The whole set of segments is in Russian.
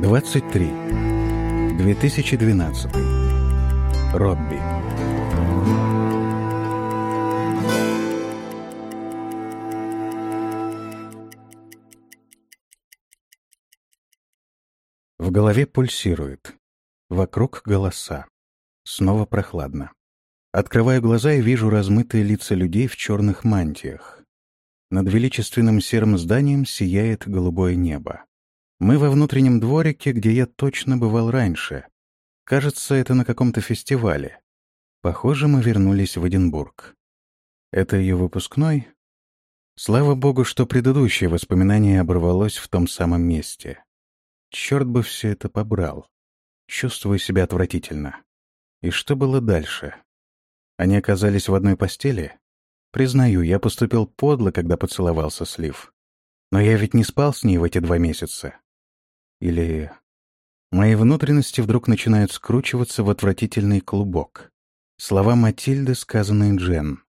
23. 2012. Робби. В голове пульсирует. Вокруг голоса. Снова прохладно. Открываю глаза и вижу размытые лица людей в черных мантиях. Над величественным серым зданием сияет голубое небо. Мы во внутреннем дворике, где я точно бывал раньше. Кажется, это на каком-то фестивале. Похоже, мы вернулись в Эдинбург. Это ее выпускной? Слава богу, что предыдущее воспоминание оборвалось в том самом месте. Черт бы все это побрал. Чувствую себя отвратительно. И что было дальше? Они оказались в одной постели? Признаю, я поступил подло, когда поцеловался с Лив. Но я ведь не спал с ней в эти два месяца. Или... Мои внутренности вдруг начинают скручиваться в отвратительный клубок. Слова Матильды, сказанные Джен.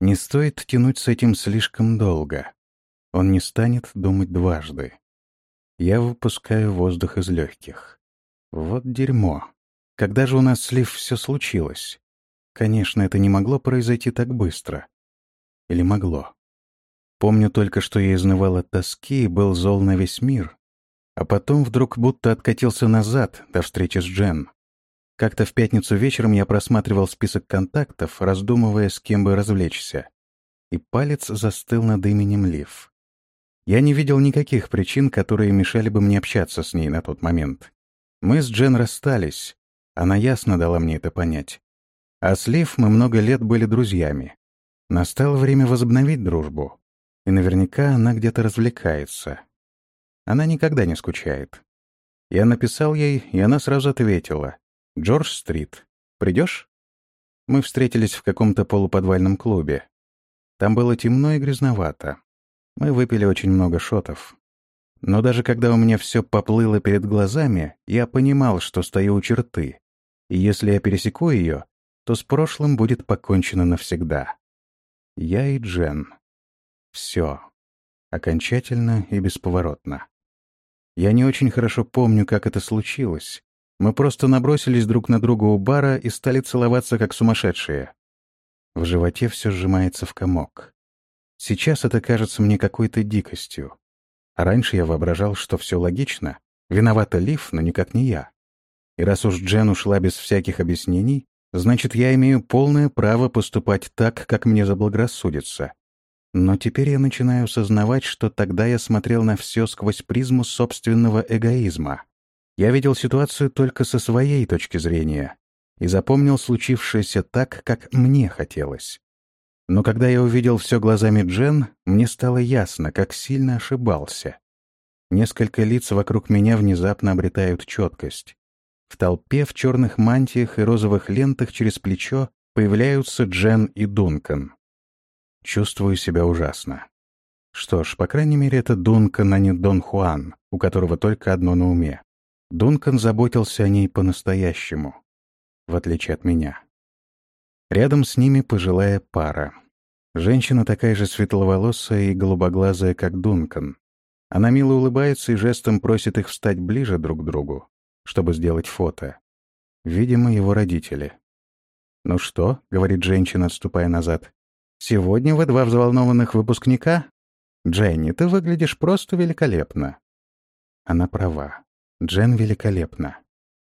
Не стоит тянуть с этим слишком долго. Он не станет думать дважды. Я выпускаю воздух из легких. Вот дерьмо. Когда же у нас с Лив все случилось? Конечно, это не могло произойти так быстро. Или могло? Помню только, что я изнывал от тоски и был зол на весь мир. А потом вдруг будто откатился назад до встречи с Джен. Как-то в пятницу вечером я просматривал список контактов, раздумывая, с кем бы развлечься. И палец застыл над именем Лив. Я не видел никаких причин, которые мешали бы мне общаться с ней на тот момент. Мы с Джен расстались. Она ясно дала мне это понять. А с Лив мы много лет были друзьями. Настало время возобновить дружбу. И наверняка она где-то развлекается. Она никогда не скучает. Я написал ей, и она сразу ответила. «Джордж-стрит. Придешь?» Мы встретились в каком-то полуподвальном клубе. Там было темно и грязновато. Мы выпили очень много шотов. Но даже когда у меня все поплыло перед глазами, я понимал, что стою у черты. И если я пересеку ее, то с прошлым будет покончено навсегда. Я и Джен. Все. Окончательно и бесповоротно. Я не очень хорошо помню, как это случилось. Мы просто набросились друг на друга у бара и стали целоваться, как сумасшедшие. В животе все сжимается в комок. Сейчас это кажется мне какой-то дикостью. А раньше я воображал, что все логично. Виновата Лив, но никак не я. И раз уж Джен ушла без всяких объяснений, значит, я имею полное право поступать так, как мне заблагорассудится. Но теперь я начинаю сознавать, что тогда я смотрел на все сквозь призму собственного эгоизма. Я видел ситуацию только со своей точки зрения и запомнил случившееся так, как мне хотелось. Но когда я увидел все глазами Джен, мне стало ясно, как сильно ошибался. Несколько лиц вокруг меня внезапно обретают четкость. В толпе в черных мантиях и розовых лентах через плечо появляются Джен и Дункан. Чувствую себя ужасно. Что ж, по крайней мере, это Дункан, а не Дон Хуан, у которого только одно на уме. Дункан заботился о ней по-настоящему, в отличие от меня. Рядом с ними пожилая пара. Женщина такая же светловолосая и голубоглазая, как Дункан. Она мило улыбается и жестом просит их встать ближе друг к другу чтобы сделать фото. Видимо, его родители. «Ну что?» — говорит женщина, отступая назад. «Сегодня вы два взволнованных выпускника? Дженни, ты выглядишь просто великолепно». Она права. Джен великолепна.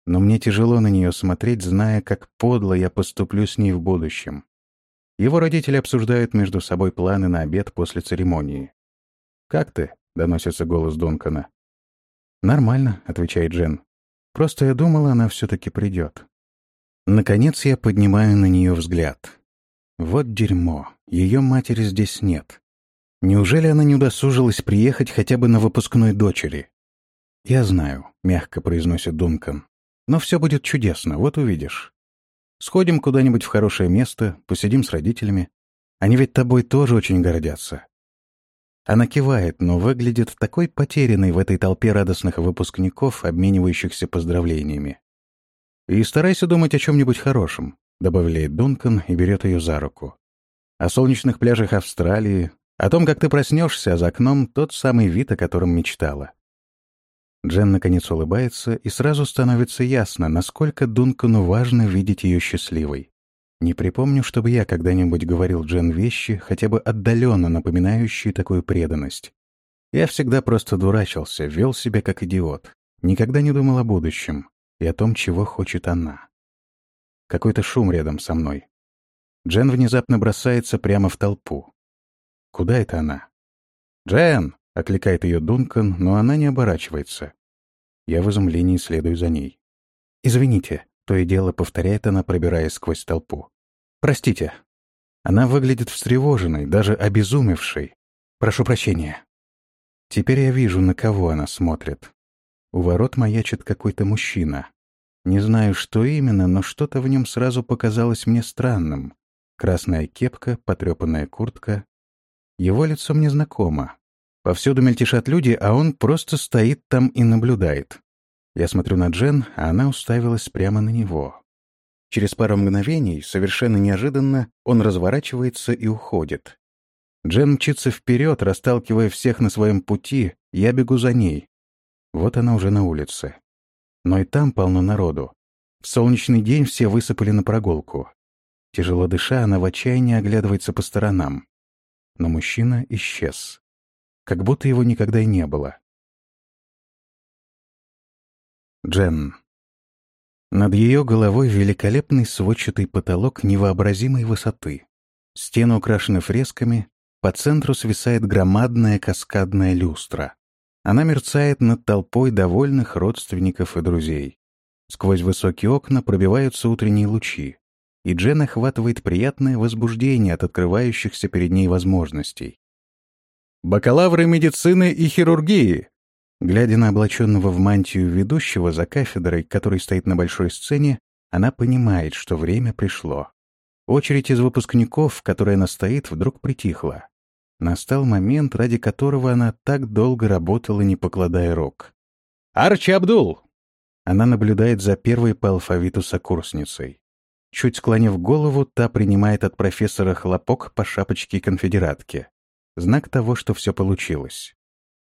Но мне тяжело на нее смотреть, зная, как подло я поступлю с ней в будущем. Его родители обсуждают между собой планы на обед после церемонии. «Как ты?» — доносится голос Дункана. «Нормально», — отвечает Джен. Просто я думала, она все-таки придет. Наконец я поднимаю на нее взгляд. Вот дерьмо. Ее матери здесь нет. Неужели она не удосужилась приехать хотя бы на выпускной дочери? «Я знаю», — мягко произносит Дункан. «Но все будет чудесно, вот увидишь. Сходим куда-нибудь в хорошее место, посидим с родителями. Они ведь тобой тоже очень гордятся. Она кивает, но выглядит такой потерянной в этой толпе радостных выпускников, обменивающихся поздравлениями. «И старайся думать о чем-нибудь хорошем», — добавляет Дункан и берет ее за руку. «О солнечных пляжах Австралии, о том, как ты проснешься, а за окном тот самый вид, о котором мечтала. Джен наконец улыбается, и сразу становится ясно, насколько Дункану важно видеть ее счастливой. Не припомню, чтобы я когда-нибудь говорил Джен вещи, хотя бы отдаленно напоминающие такую преданность. Я всегда просто дурачился, вел себя как идиот. Никогда не думал о будущем и о том, чего хочет она. Какой-то шум рядом со мной. Джен внезапно бросается прямо в толпу. Куда это она? «Джен!» — окликает ее Дункан, но она не оборачивается. Я в изумлении следую за ней. «Извините», — то и дело повторяет она, пробираясь сквозь толпу. «Простите». Она выглядит встревоженной, даже обезумевшей. «Прошу прощения». Теперь я вижу, на кого она смотрит. У ворот маячит какой-то мужчина. Не знаю, что именно, но что-то в нем сразу показалось мне странным. Красная кепка, потрепанная куртка. Его лицо мне знакомо. Повсюду мельтешат люди, а он просто стоит там и наблюдает. Я смотрю на Джен, а она уставилась прямо на него. Через пару мгновений, совершенно неожиданно, он разворачивается и уходит. Джен мчится вперед, расталкивая всех на своем пути, я бегу за ней. Вот она уже на улице. Но и там полно народу. В солнечный день все высыпали на прогулку. Тяжело дыша, она в отчаянии оглядывается по сторонам. Но мужчина исчез. Как будто его никогда и не было. Джен. Над ее головой великолепный сводчатый потолок невообразимой высоты. Стены украшены фресками, по центру свисает громадная каскадная люстра. Она мерцает над толпой довольных родственников и друзей. Сквозь высокие окна пробиваются утренние лучи, и Джен охватывает приятное возбуждение от открывающихся перед ней возможностей. «Бакалавры медицины и хирургии!» Глядя на облаченного в мантию ведущего за кафедрой, который стоит на большой сцене, она понимает, что время пришло. Очередь из выпускников, в которой она стоит, вдруг притихла. Настал момент, ради которого она так долго работала, не покладая рук. «Арчи Абдул!» Она наблюдает за первой по алфавиту сокурсницей. Чуть склонив голову, та принимает от профессора хлопок по шапочке конфедератки. Знак того, что все получилось.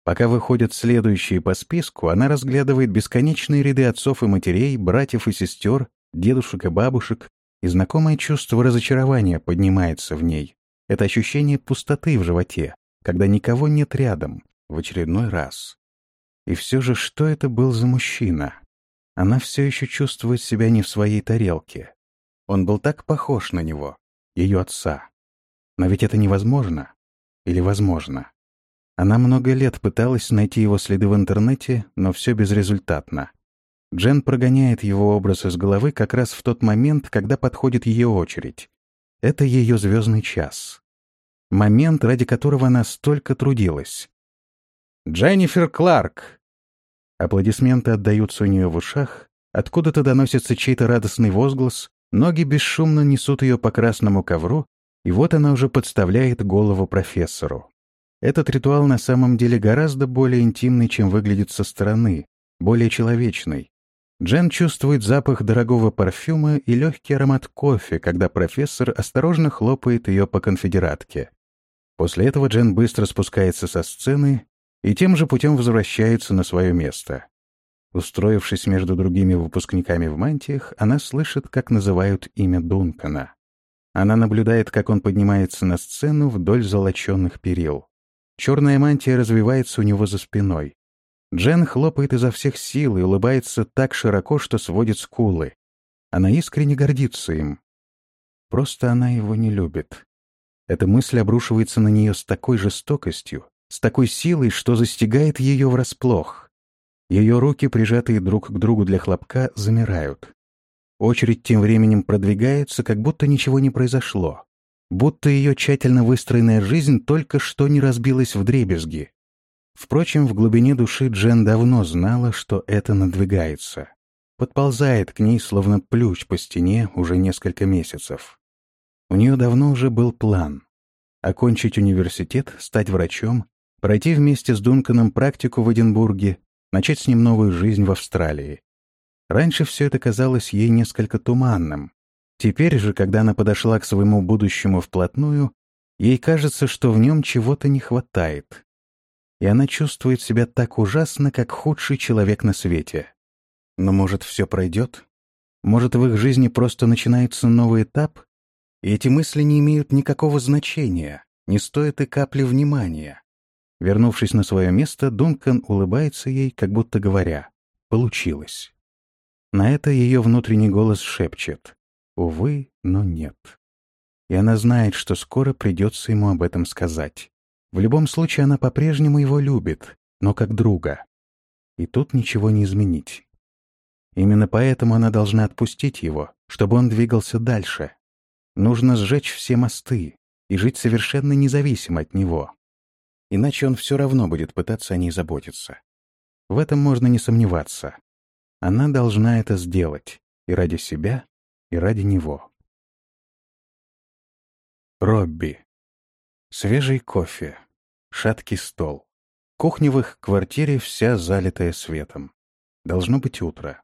Пока выходят следующие по списку, она разглядывает бесконечные ряды отцов и матерей, братьев и сестер, дедушек и бабушек, и знакомое чувство разочарования поднимается в ней. Это ощущение пустоты в животе, когда никого нет рядом, в очередной раз. И все же, что это был за мужчина? Она все еще чувствует себя не в своей тарелке. Он был так похож на него, ее отца. Но ведь это невозможно. Или возможно. Она много лет пыталась найти его следы в интернете, но все безрезультатно. Джен прогоняет его образ из головы как раз в тот момент, когда подходит ее очередь. Это ее звездный час. Момент, ради которого она столько трудилась. «Дженнифер Кларк!» Аплодисменты отдаются у нее в ушах, откуда-то доносится чей-то радостный возглас, ноги бесшумно несут ее по красному ковру, и вот она уже подставляет голову профессору. Этот ритуал на самом деле гораздо более интимный, чем выглядит со стороны, более человечный. Джен чувствует запах дорогого парфюма и легкий аромат кофе, когда профессор осторожно хлопает ее по конфедератке. После этого Джен быстро спускается со сцены и тем же путем возвращается на свое место. Устроившись между другими выпускниками в мантиях, она слышит, как называют имя Дункана. Она наблюдает, как он поднимается на сцену вдоль золоченных перил. Черная мантия развивается у него за спиной. Джен хлопает изо всех сил и улыбается так широко, что сводит скулы. Она искренне гордится им. Просто она его не любит. Эта мысль обрушивается на нее с такой жестокостью, с такой силой, что застигает ее врасплох. Ее руки, прижатые друг к другу для хлопка, замирают. Очередь тем временем продвигается, как будто ничего не произошло. Будто ее тщательно выстроенная жизнь только что не разбилась в дребезги. Впрочем, в глубине души Джен давно знала, что это надвигается. Подползает к ней, словно плющ по стене, уже несколько месяцев. У нее давно уже был план. Окончить университет, стать врачом, пройти вместе с Дунканом практику в Эдинбурге, начать с ним новую жизнь в Австралии. Раньше все это казалось ей несколько туманным. Теперь же, когда она подошла к своему будущему вплотную, ей кажется, что в нем чего-то не хватает. и она чувствует себя так ужасно, как худший человек на свете. Но, может, все пройдет? Может, в их жизни просто начинается новый этап, и эти мысли не имеют никакого значения, не стоят и капли внимания. Вернувшись на свое место, Дункан улыбается ей, как будто говоря «получилось». На это ее внутренний голос шепчет «увы, но нет». И она знает, что скоро придется ему об этом сказать. В любом случае она по-прежнему его любит, но как друга. И тут ничего не изменить. Именно поэтому она должна отпустить его, чтобы он двигался дальше. Нужно сжечь все мосты и жить совершенно независимо от него. Иначе он все равно будет пытаться о ней заботиться. В этом можно не сомневаться. Она должна это сделать и ради себя, и ради него. Робби. Свежий кофе. Шаткий стол. Кухня в их квартире вся залитая светом. Должно быть утро.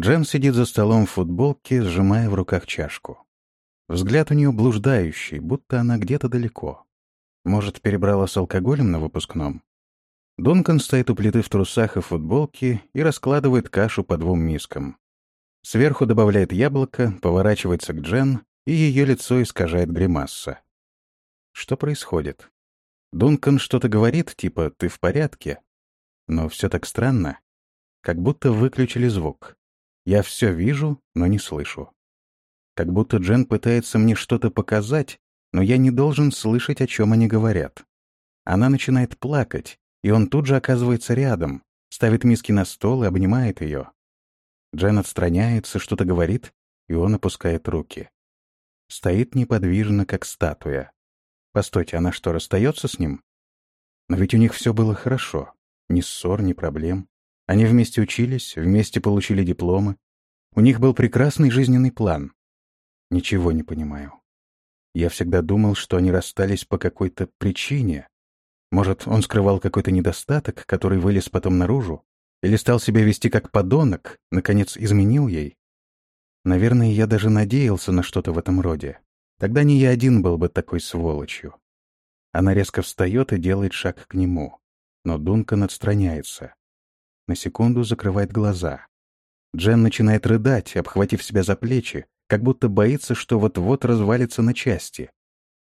Джен сидит за столом в футболке, сжимая в руках чашку. Взгляд у нее блуждающий, будто она где-то далеко. Может, перебрала с алкоголем на выпускном? Дункан стоит у плиты в трусах и футболке и раскладывает кашу по двум мискам. Сверху добавляет яблоко, поворачивается к Джен, и ее лицо искажает гримасса. Что происходит? Дункан что-то говорит, типа «ты в порядке?» Но все так странно. Как будто выключили звук. Я все вижу, но не слышу. Как будто Джен пытается мне что-то показать, но я не должен слышать, о чем они говорят. Она начинает плакать, и он тут же оказывается рядом, ставит миски на стол и обнимает ее. Джен отстраняется, что-то говорит, и он опускает руки. Стоит неподвижно, как статуя. Постойте, она что, расстается с ним? Но ведь у них все было хорошо. Ни ссор, ни проблем. Они вместе учились, вместе получили дипломы. У них был прекрасный жизненный план. Ничего не понимаю. Я всегда думал, что они расстались по какой-то причине. Может, он скрывал какой-то недостаток, который вылез потом наружу? Или стал себя вести как подонок, наконец изменил ей? Наверное, я даже надеялся на что-то в этом роде. Тогда не я один был бы такой сволочью. Она резко встает и делает шаг к нему. Но Дункан отстраняется на секунду закрывает глаза. Джен начинает рыдать, обхватив себя за плечи, как будто боится, что вот-вот развалится на части.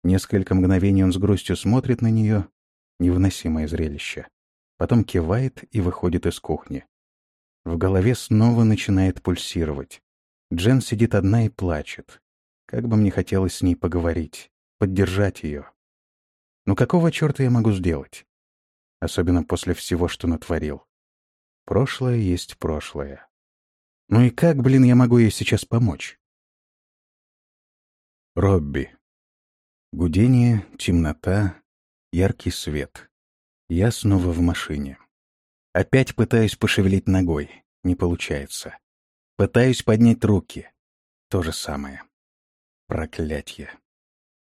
Несколько мгновений он с грустью смотрит на нее. Невыносимое зрелище. Потом кивает и выходит из кухни. В голове снова начинает пульсировать. Джен сидит одна и плачет. Как бы мне хотелось с ней поговорить, поддержать ее. Но какого черта я могу сделать? Особенно после всего, что натворил. Прошлое есть прошлое. Ну и как, блин, я могу ей сейчас помочь? Робби. Гудение, темнота, яркий свет. Я снова в машине. Опять пытаюсь пошевелить ногой. Не получается. Пытаюсь поднять руки. То же самое. Проклятье.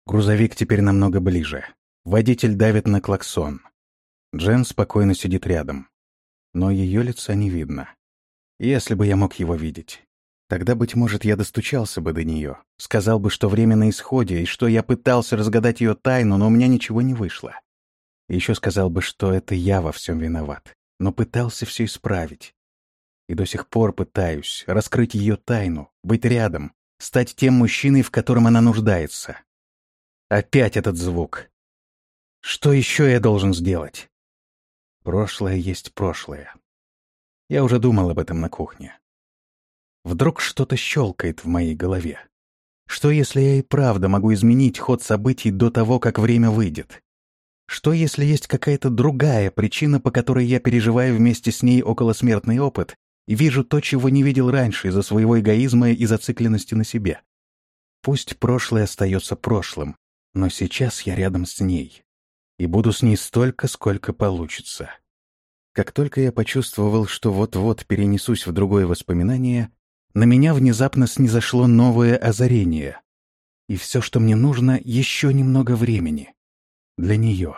Грузовик теперь намного ближе. Водитель давит на клаксон. Джен спокойно сидит рядом но ее лица не видно. Если бы я мог его видеть, тогда, быть может, я достучался бы до нее, сказал бы, что время на исходе, и что я пытался разгадать ее тайну, но у меня ничего не вышло. еще сказал бы, что это я во всем виноват, но пытался все исправить. И до сих пор пытаюсь раскрыть ее тайну, быть рядом, стать тем мужчиной, в котором она нуждается. Опять этот звук. Что еще я должен сделать? Прошлое есть прошлое. Я уже думал об этом на кухне. Вдруг что-то щелкает в моей голове. Что, если я и правда могу изменить ход событий до того, как время выйдет? Что, если есть какая-то другая причина, по которой я переживаю вместе с ней околосмертный опыт и вижу то, чего не видел раньше из-за своего эгоизма и зацикленности на себе? Пусть прошлое остается прошлым, но сейчас я рядом с ней и буду с ней столько, сколько получится. Как только я почувствовал, что вот-вот перенесусь в другое воспоминание, на меня внезапно снизошло новое озарение. И все, что мне нужно, еще немного времени. Для нее.